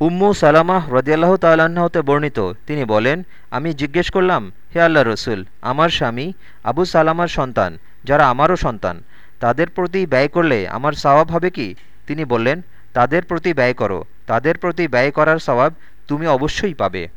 উম্মু সালামাহ রদিয়াল্লাহ তাল্লাহ্ন হতে বর্ণিত। তিনি বলেন, আমি জিজ্ঞেস করলাম, হে আল্লাহ রসুল, আমার স্বামী আবু সালামার সন্তান, যারা আমারও সন্তান, তাদের প্রতি ব্যয় করলে আমার সওয়াব হবে কি? তিনি বললেন, তাদের প্রতি ব্যয় করো, তাদের প্রতি ব্যয় করার সওয়াব তুমি অবশ্যই পাবে।